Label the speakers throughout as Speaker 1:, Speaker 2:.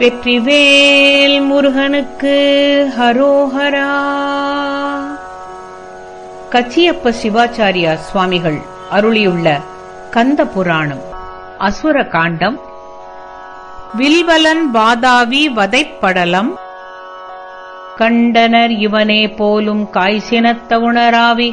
Speaker 1: வெற்றிவேல் முருகனுக்கு ஹரோஹரா. கச்சியப்ப சிவாச்சாரியா சுவாமிகள் அருளியுள்ள கந்த புராணம் அசுர காண்டம் வில்வலன் வாதாவி வதைப்படலம் கண்டனர் இவனே போலும் காய்சினத்த உணராவி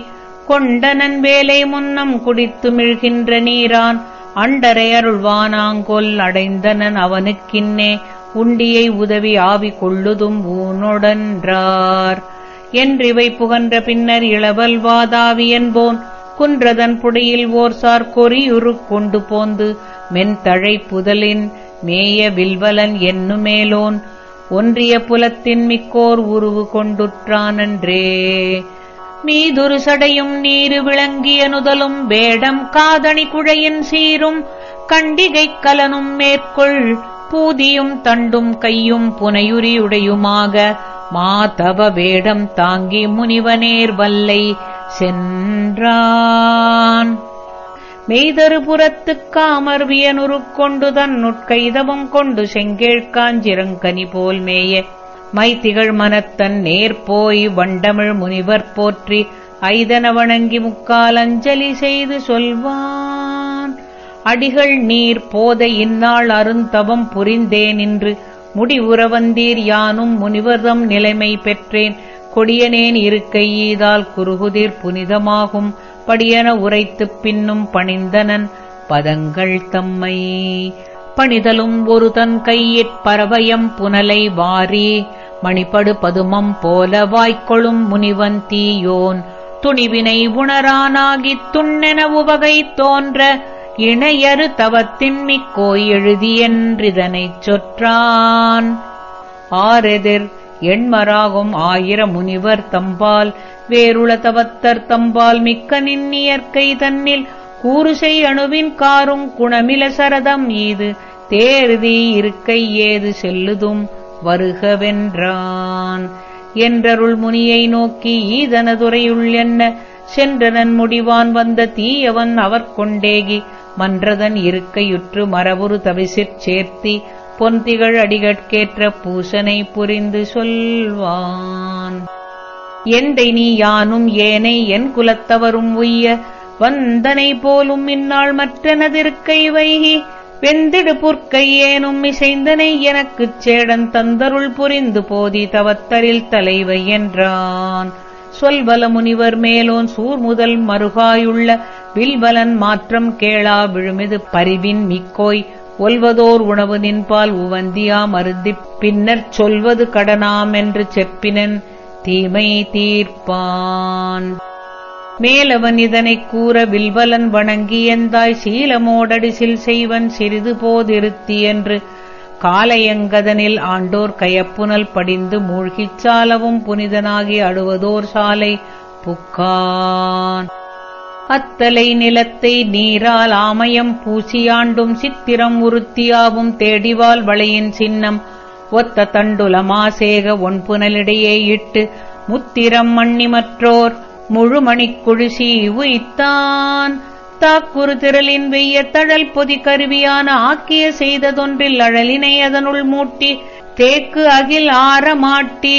Speaker 1: கொண்டனன் வேலை முன்னம் குடித்து மிழ்கின்ற நீரான் அண்டரை அருள்வானாங்கொல் அடைந்தனன் அவனுக்கின்னே உண்டியை உதவி ஆவி கொள்ளுதும் ஊனொடன்றார். என்றிவை புகன்ற பின்னர் இளவல் வாதாவி என்போன். குன்றதன் புடையில் ஓர்சார் கொரியுரு கொண்டு போந்து மென்தழை புதலின் மேய வில்வலன் என்னுமேலோன். ஒன்றிய புலத்தின் மிக்கோர் உருவு கொண்டுற்றானன்றே. மீதுரு சடையும் நீரு விளங்கிய நுதலும் வேடம் காதணி குழையின் சீரும் கண்டிகைக் கலனும் மேற்கொள். பூதியும் தண்டும் கையும் புனையுரியுடையுமாக மாதவ வேடம் தாங்கி முனிவனேர் வல்லை சென்றான். மெய்தரு புறத்துக் காமர்வியனுரு கொண்டு தன்னுட்கைதவம் கொண்டு செங்கேழ்காஞ்சிரங்கனி போல் மேய. மைத்திகள் மனத்தன் நேர்போய் வண்டமிழ் முனிவர் போற்றி ஐதன வணங்கி முக்கால் அஞ்சலி செய்து சொல்வான். அடிகள் நீர் போத இந்நாள் அருந்தவம் புரிந்தேன் என்று முடிவுறவந்தீர் யானும் முனிவர்தம் நிலைமை பெற்றேன். கொடியனேன் இருக்கை ஈதால் குறுகுதிர் புனிதமாகும். படியன உரைத்துப் பின்னும் பணிந்தனன் பதங்கள் தம்மை. பணிதலும் ஒரு தன் கையிற் பரவயம் புனலை வாரி. மணிபடு பதுமம் போல வாய்க்கொளும் முனிவன் தீயோன். துணிவினை உணரானாகித் துண்ணென உவகை தோன்ற. இணையரு தவத்தின் மிக்கோய் எழுதியென்றிதனைச் சொற்றான். ஆரெதிர் எண்மராகும் ஆயிர முனிவர் தம்பால் வேறுள தவத்தர் தம்பால் மிக்க நின்னியற்கை தன்னில் கூறுசை அணுவின் காரும் குணமில சரதம் ஈது தேர்தி இருக்கை ஏது செல்லுதும் வருகவென்றான். என்றருள் முனியை நோக்கி ஈதனதுரையுள் என்ன சென்றனன் முடிவான் வந்த தீயவன் அவர் கொண்டேகி மன்றதன் இருக்கையுற்று மரபுரு தவிசிற் சேர்த்தி பொந்திகள் அடிகட்கேற்ற பூசனை புரிந்து சொல்வான். எந்தை நீ யானும் ஏனை என் குலத்தவரும் உய்ய வந்தனை போலும் இந்நாள் மற்றனதிருக்கை வைகி. வெந்திடு புற்கை ஏனும் இசைந்தனை எனக்குச் சேடன் தந்தருள் புரிந்து போதி தவத்தரில் தலைவை என்றான். சொல்வல முனிவர் மேலோன் சூர் முதல் மருகாயுள்ள வில்வலன் மாற்றம் கேளா விழுமிது பரிவின் மிக்கோய். ஒல்வதோர் உணவு நின்பால் உவந்தியா மருந்திப் பின்னர் சொல்வது கடனாம் என்று செப்பினன் தீமை தீர்ப்பான். மேலவன் இதனைக் கூற வில்வலன் வணங்கி எந்தாய் சீலமோடடிசில் செய்வன் சிறிது போதிருத்தி என்று காலையங்கதனில் ஆண்டோர் கயப்புனல் படிந்து மூழ்கிச் சாலவும் புனிதனாகி அடுவதோர் சாலை புக்கான். அத்தலை நிலத்தை நீரால் ஆமயம் பூசியாண்டும் சித்திரம் உறுத்தியாவும் தேடிவால் வளையின் சின்னம். ஒத்த தண்டுலமாசேக ஒன்புனலிடையே இட்டு முத்திரம் மண்ணி மற்றோர் முழுமணிக் உய்த்தான் தாக்குறு திரளின் வெய்ய தழல் பொதி கருவியான ஆக்கிய செய்ததொன்றில் அழலினை அதனுள் மூட்டி தேக்கு அகில் ஆரமாட்டி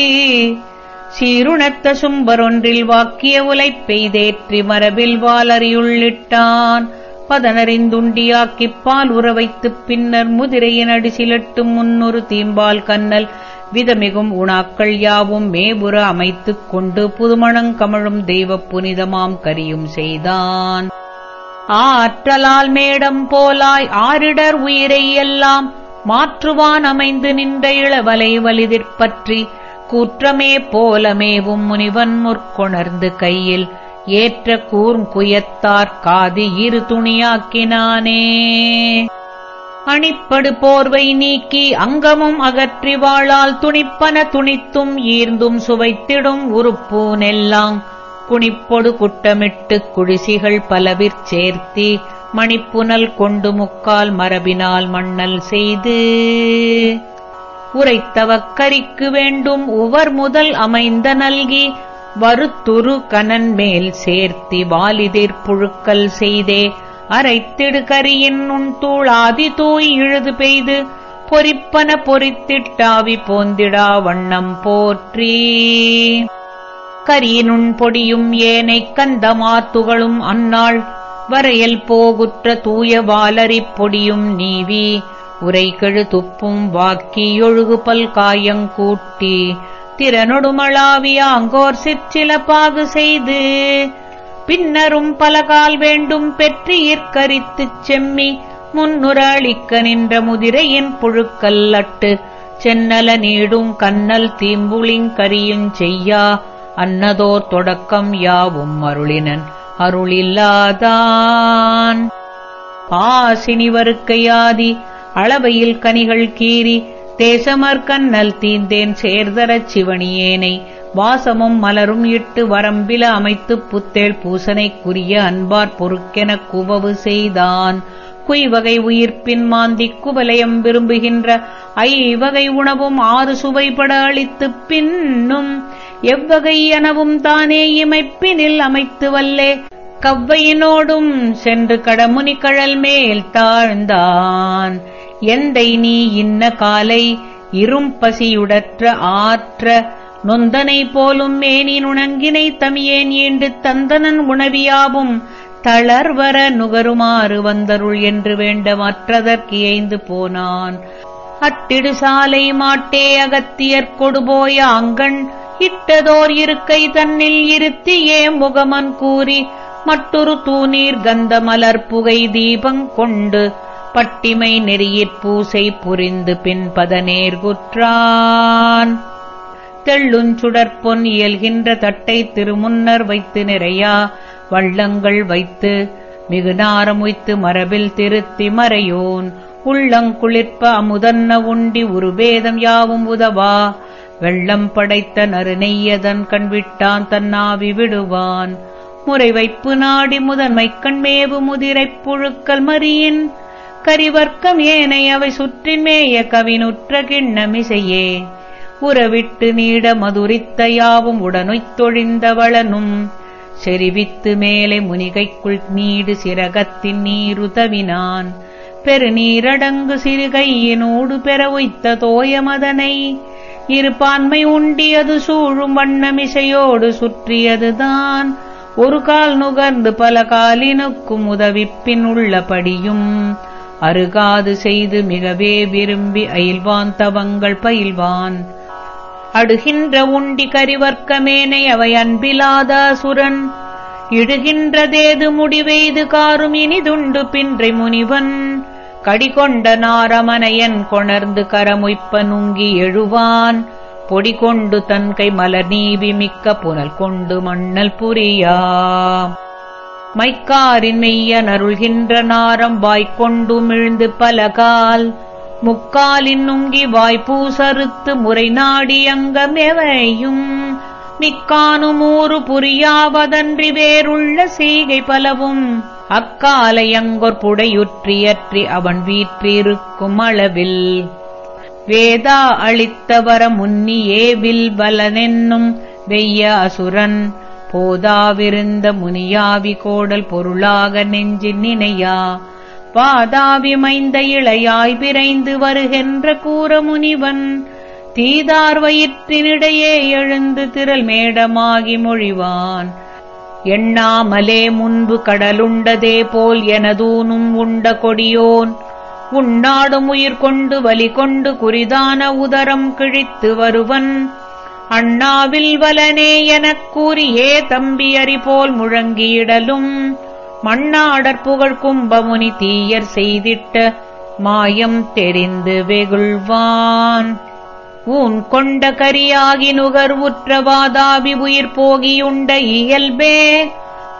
Speaker 1: சீருணத்த சும்பரொன்றில் வாக்கிய உலை பெய்தேற்றி மரபில் வாலறியுள்ளிட்டான். பதனறிந்துண்டியாக்கிப் பால் உறவைத்துப் பின்னர் முதிரையின் அடிசிலட்டும் முன்னொரு தீம்பால் கண்ணல். விதமிகும் உணாக்கள் யாவும் மேபுற அமைத்துக் கொண்டு புதுமணங்கமழும் தெய்வப் புனிதமாம் கரியும் செய்தான். ஆற்றலால் மேடம் போலாய் ஆரிடர் உயிரை எல்லாம் மாற்றுவான் அமைந்து நின்ற இளவலை வலிதிற்பற்றி கூற்றமே போலமேவும் முனிவன் முற்கொணர்ந்து கையில் ஏற்ற கூர்ங்குயத்தார் காதி இரு துணியாக்கினானே. அணிப்படு போர்வை நீக்கி அங்கமும் அகற்றி வாழால் துணிப்பன துணித்தும் ஈர்ந்தும் சுவைத்திடும் உறுப்பூனெல்லாம் குணிப்பொடு குட்டமிட்டுக் குழிசிகள் பலவிற் சேர்த்தி மணிப்புனல் கொண்டு முக்கால் மரபினால் மண்ணல் செய்து உரைத்தவக்கரிக்கு வேண்டும் உவர் முதல் அமைந்த நல்கி வருத்துரு கனன் மேல் சேர்த்தி வாலிதிர் புழுக்கல் செய்தே அரைத்திடு கரியின் நுண்தூள் தூளாதி தூய் இழுது பெய்து பொறிப்பன பொறித்திட்டாவி போந்திடா வண்ணம் போற்றி. கரியினுண் பொடியும் ஏனைக் கந்தமாத்துகளும் அந்நாள். வரையல் போகுற்ற தூய வாலரிப் பொடியும் நீவி உரைகெழு துப்பும் வாக்கி ஒழுகு பல்காயங்கூட்டி திறனொடுமளாவிய அங்கோர் சிற்சில பாகு செய்து பின்னரும் பலகால் வேண்டும் பெற்றியிற்கரித்துச் செம்மி முன்னுரளிக்க நின்ற முதிரையின் புழுக்கல்லட்டு சென்னல நீடும் கண்ணல் தீம்புளிங் கரியுஞ் செய்யா அன்னதோர் தொடக்கம் யாவும் அருளினன். அருளில்லாதான். ஆசினிவருக்கையாதி அளவையில் கனிகள் கீறி தேசமர்கண்ணல் தீந்தேன் சேர்தரச் சிவனியேனை வாசமும் மலரும் இட்டு வரம்பில அமைத்துப் புத்தேள் பூசனைக்குரிய அன்பார் பொறுக்கெனக் குவவு செய்தான். குய்வகை உயிர்ப்பின் மாந்திக் குவலயம் விரும்புகின்ற ஐவகை உணவும் ஆறு சுவைபட அளித்துப் பின்னும் எவ்வகை எனவும் தானே இமைப்பினில் அமைத்து வல்லே கவ்வையினோடும் சென்று கடமுனி கழல் மேல் தாழ்ந்தான். எந்தை நீ இன்ன காலை இரும்பசியுடற்ற ஆற்ற நொந்தனை போலும் மேனி நுணங்கினை தமியேன் ஈண்டு தந்தனன் உணவியாவும் தளர்வர நுகருமாறு வந்தருள் என்று வேண்ட மற்றதற்கு போனான். அட்டிடு சாலை மாட்டே அகத்தியற் கொடுபோய அங்கண் இட்டதோர் இருக்கை தன்னில் இருத்தியே முகமன் கூறி மற்றொரு தூநீர் கந்த மலர் புகை தீபங் கொண்டு பட்டிமை நெறியிற் பூசை புரிந்து பின்பத நேர்குற்றான் தெள்ளுஞ்சுடற்பொன் இயல்கின்ற தட்டை திருமுன்னர் வைத்து நிறையா வள்ளங்கள் வைத்து மிகுநாரம் உய்த்து மரபில் திருத்தி மறையோன். உள்ளங்குளிர்ப்ப அமுதன்ன உண்டி உருபேதம் யாவும் உதவா. வெள்ளம் படைத்த நறுநெய்யதன் கண்விட்டான் தன்னாவி விடுவான். முறை வைப்பு நாடி முதன்மை கண்மேவு முதிரைப் புழுக்கல் மறியின். கரிவர்க்கம் ஏனை அவை சுற்றின் மேய கவினுற்ற கிண்ணமிசையே. உறவிட்டு நீட மதுரித்த யாவும் உடனுய்த்தொழிந்தவளனும் செறிவித்து மேலே முனிகைக்குள் நீடு சிறகத்தின் நீருதவினான். பெருநீரடங்கு சிறுகையினோடு பெற உய்த்த தோயமதனை இருப்பான்மை உண்டியது சூழும் வண்ணமிசையோடு சுற்றியதுதான். ஒரு கால் நுகர்ந்து பல காலினுக்கும் உதவிப்பின் உள்ளபடியும் அருகாது செய்து மிகவே விரும்பி அயில்வான் தவங்கள் பயில்வான். அடுகின்ற உண்டி கரிவர்க்கமேனை அவை அன்பிலாத சுரன் இடுகின்றதேது முடிவெய்து காரும் இனிதுண்டு பின்றை முனிவன். கடிகொண்ட நாரமனையன் கொணர்ந்து கரமுய்ப்ப நுங்கி எழுவான். பொடி கொண்டு தன்கை மலர் நீவி மிக்க புனல் கொண்டு மண்ணல் புரியா. மைக்காரின் மெய்ய நருள்கின்ற நாரம் வாய்க்கொண்டு மிழ்ந்து பலகால். முக்காலின் நுங்கி வாய்ப்பூசறுத்து முறை நாடி அங்கமெவையும். மிக்கானுமூறு புரியாவதன்றி வேறுள்ள செய்கை பலவும். அக்காலையங்கொர் புடையுற்றியற்றி அவன் வீற்றிருக்கும் அளவில். வேதா அளித்தவர முன்னியேவில் பலனென்னும் வெய்ய அசுரன். போதாவிருந்த முனியாவி கோடல் பொருளாக நெஞ்சில் நினையா. பாதாவிமைந்த இளையாய் விரைந்து வருகின்ற கூற முனிவன் தீதார் வயிற்றினிடையே எழுந்து திரள் மேடமாகி மொழிவான். எண்ணாமலே முன்பு கடலுண்டதே போல் எனதூனும் உண்ட கொடியோன். உண்ணாடும் உயிர் கொண்டு வலி கொண்டு குறிதான உதரம் கிழித்து வருவன். அண்ணாவில் வலனே எனக் கூறியே தம்பியறி போல் முழங்கியிடலும். மண்ணாடற்புகழ் கும்பமுனி தீயர் செய்திட்ட மாயம் தெரிந்து வெகுள்வான். ஊன் கொண்ட கரியாகி நுகர் உற்றவாதாபி உயிர் போகியுண்ட இயல்பே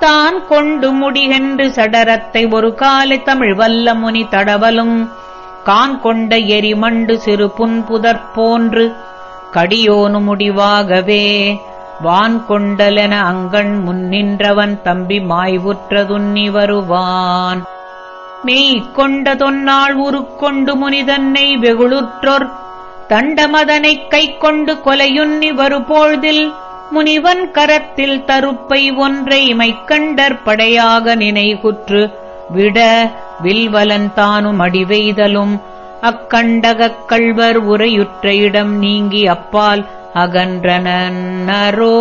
Speaker 1: தான் கொண்டு முடிகென்று சடரத்தை ஒரு காலை தமிழ் வல்ல முனி தடவலும் கான் கொண்ட எரிமண்டு சிறு புன்புதற் போன்று கடியோனு முடிவாகவே வான் கொண்டலென அங்கண் முன்னின்றவன் தம்பி மாய்வுற்றதுன்னி வருவான் மெய் கொண்ட தொன்னாள் உருக்கொண்டு முனிதன்னை வெகுளுற்றொர் தண்டமதனைக் கை கொண்டு கொலையுன்னி வருபோழ்தில் முனிவன் கரத்தில் தருப்பை ஒன்றை மைக்கண்டற் படையாக நினைகுற்று விட வில்வலன் தானும் அடிவெய்தலும் அக்கண்டகக் கள்வர் உரையுற்ற இடம் நீங்கி அப்பால் अगन् नरो